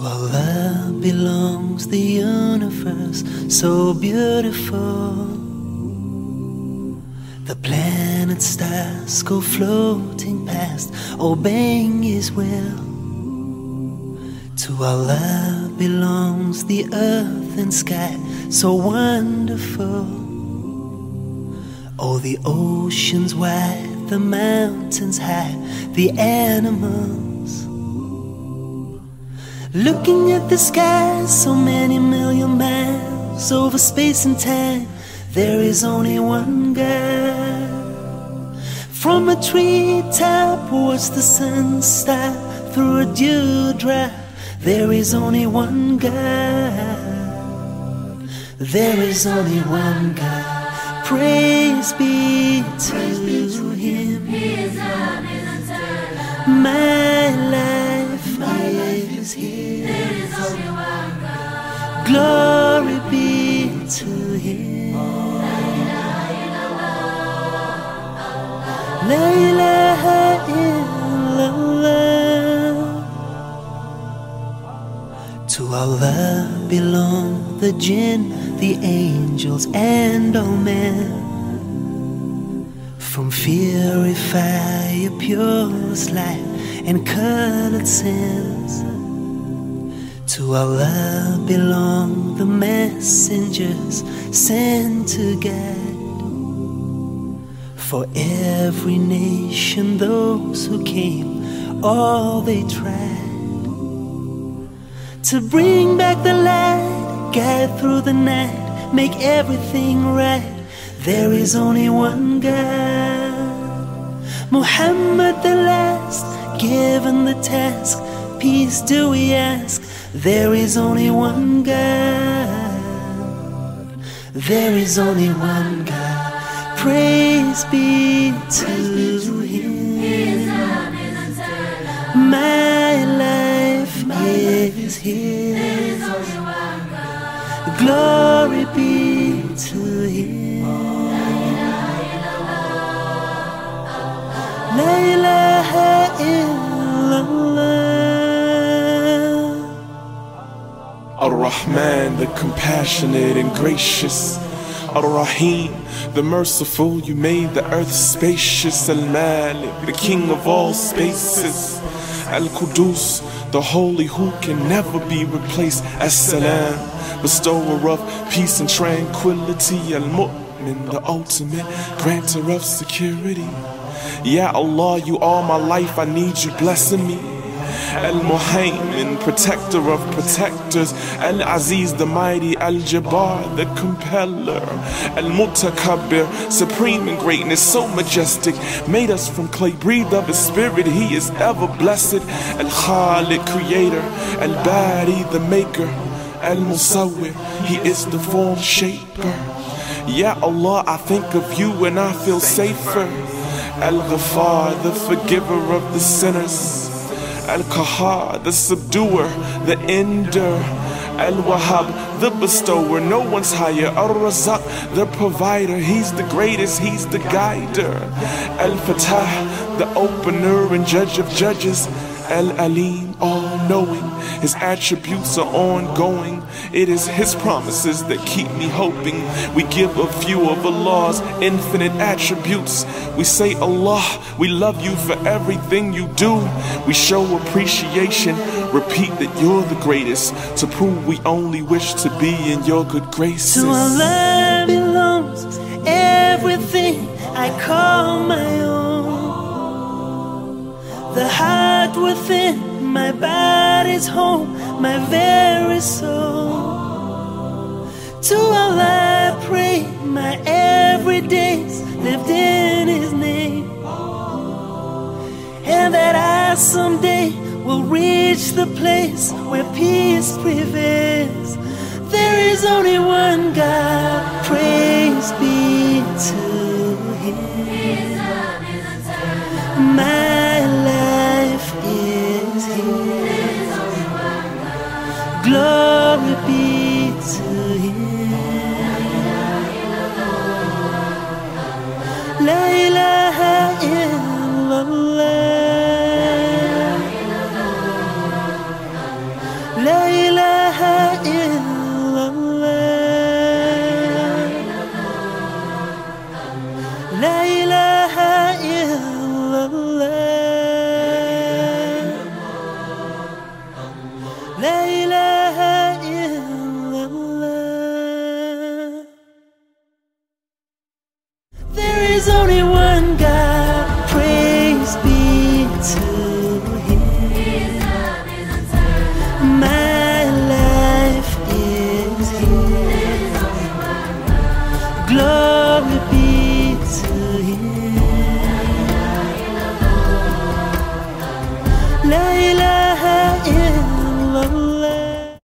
Allah belongs the universe so beautiful. The planets, stars go floating past, obeying His will. To Allah belongs the earth and sky, so wonderful. Oh, the oceans wide, the mountains high, the animals. Looking at the sky, so many million miles over space and time, there is only one God. From a tree top, watch the sun stop through a dewdrop. There is only one God. There is only one God. Praise be to Glory be to Him. La. To Allah belong the jinn, the angels, and all men. From fiery fire, purest light, and colored sins. To Allah belong the messengers sent to guide. For every nation, those who came, all they tried to bring back the light, guide through the night, make everything right. There is only one God, Muhammad the last, given the task. Peace do we ask? There is only one God. There is only one God. Praise be to Him. My life is His. Glory be to Him. Ar-Rahman, the compassionate and gracious. Ar-Rahim, the merciful, you made the earth spacious. Al-Malik, the king of all spaces. Al-Qudus, the holy who can never be replaced. As-Salam, bestower of peace and tranquility. Al-Mu'min, the ultimate grantor of security. Ya Allah, you are my life, I need you blessing me. Muhaymin, protector of protectors, Al Aziz, the mighty, Al Jabbar, the compeller, Mutakabbir, supreme in greatness, so majestic, made us from clay, breathed of his spirit, he is ever blessed, Khaliq, creator, Bari, the maker, Musawwir, he is the form shaper. Ya Allah, I think of you and I feel safer. Al Ghaffar, the forgiver of the sinners. Al Kahar, the subduer, the ender. Al Wahhab, the bestower, no one's higher. Al Razak, the provider, he's the greatest, he's the guider. Al Fatah, the opener and judge of judges. Al Alim, all knowing, his attributes are ongoing. It is his promises that keep me hoping. We give a few of Allah's infinite attributes. We say, Allah, we love you for everything you do. We show appreciation, repeat that you're the greatest, to prove we only wish to be in your good graces. To Allah belongs everything I call my own. The heart within my body's home, my very soul. To Allah I pray, my everydays lived in His name, and that I someday will reach the place where peace prevails. There is only one God, praise be to Him. My Glory be to Him. La ilaha illallah. La ilaha. glory be